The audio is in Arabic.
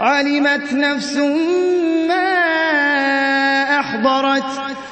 عَلِمَتْ نَفْسٌ مَّا أَحْضَرَتْ